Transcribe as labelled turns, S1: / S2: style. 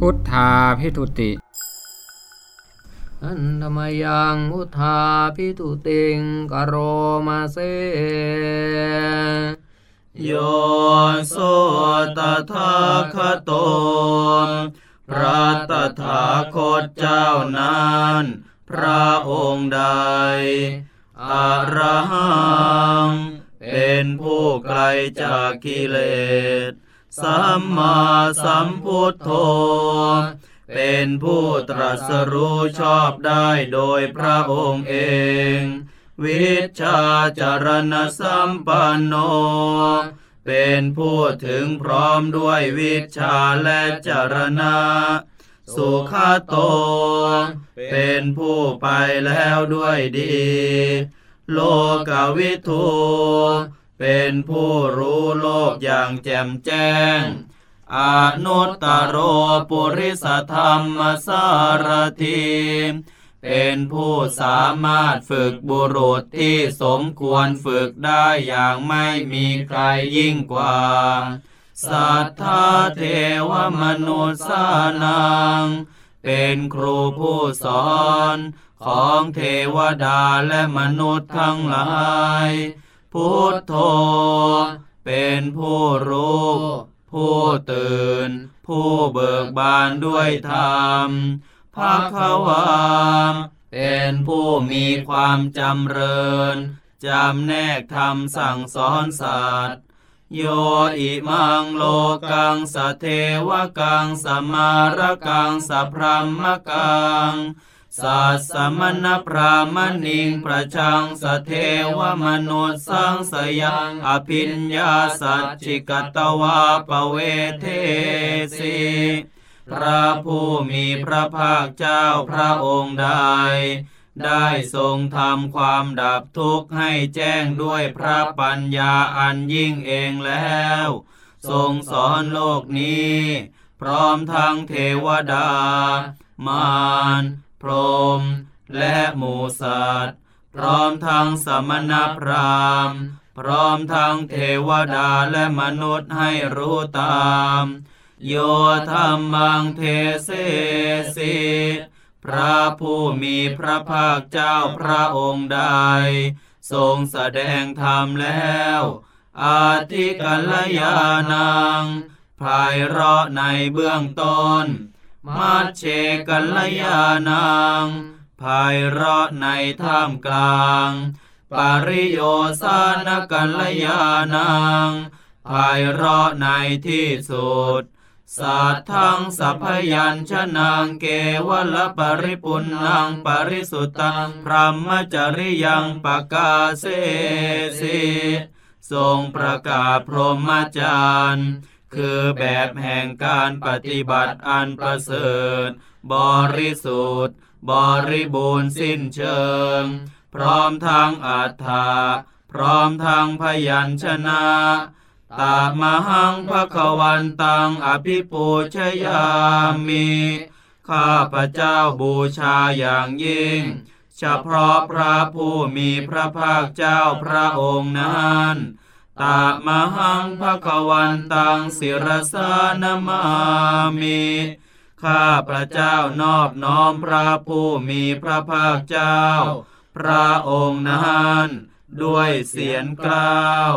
S1: พุทธาพิทุติ
S2: อันธรรมยังอุทธาพิทุติงกโรมาเซ
S3: โยโสตถาคโต พระตถาคตเจ้านั้น พระองค์ใดอรหัง เป็นผู้ไกลจากกิเลส สัมมาสัมพุทโธ เป็นผู้ตรัสรู้ชอบได้โดยพระองค์เอง วิชาจารณสัมปันโน เป็นผู้ถึงพร้อมด้วยวิชาและจารณะสุขโต เป็นผู้ไปแล้วด้วยดี โลกวิทู เป็นผู้รู้โลกอย่างแจ่มแจ้ง อนุตตโรปุริสธรรมสารทีเป็นผู้สามารถฝึกบุรุษที่สมควรฝึกได้อย่างไม่มีใครยิ่งกว่า สัทธาเทวมนุษย์สานัง เป็นครูผู้สอนของเทวดาและมนุษย์ทั้งหลาย พุทโธเป็นผู้รู้ผู้ตื่น ผู้เบิกบานด้วยธรรมภาควาเป็นผู้มีความจำเริญจำแนกธรรมสั่งสอนสัตว์โยอิมังโลกังสเทวกังสมารกังสพรหมกัง สัสมณพรามณิงประชังสเทวมนุษย์สังสยังอภิญญาสัจจิกตวาปเวเทสีพระผู้มีพระภาคเจ้าพระองค์ใดได้ทรงทำความดับทุกข์ให้แจ้งด้วยพระปัญญาอันยิ่งเองแล้ว ทรงสอนโลกนี้ พร้อมทั้งเทวดามาร รหมและหมูสัตว์พร้อมทั้งสมณพราหมณ์ พร้อมทั้งเทวดาและมนุษย์ให้รู้ตาม โยธรรมังเทเสสิพระผู้มีพระภาคเจ้าพระองค์ใด ทรงแสดงธรรมแล้ว อาทิกัลยานังภายเราะในเบื้องต้น มัชเชกัลยานังภายเราะในท่ามกลางปริโยสานกัลยานังภายเราะในที่สุด สัทธังสัพยัญชนะเกวลปริปุณนังปริสุทธังพรหมจริยังปกาเสสิทรงประกาศพรหมจรรย์ คือแบบแห่งการปฏิบัติอันประเสริฐ บริสุทธิ์ บริบูรณ์สิ้นเชิง พร้อมทั้งอัฏฐาพร้อมทั้งพยัญชนะตามหังภควันตังอภิปูชยามิข้าพระเจ้าบูชาอย่างยิ่ง เฉพาะพระผู้มีพระภาคเจ้าพระองค์นั้น ตามหังภควันตังศิรสานมามิข้าพระเจ้านอบน้อมพระผู้มีพระภาคเจ้า พระองค์นั้น ด้วยเสียงกล้าว